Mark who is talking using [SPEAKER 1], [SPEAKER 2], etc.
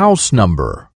[SPEAKER 1] house number.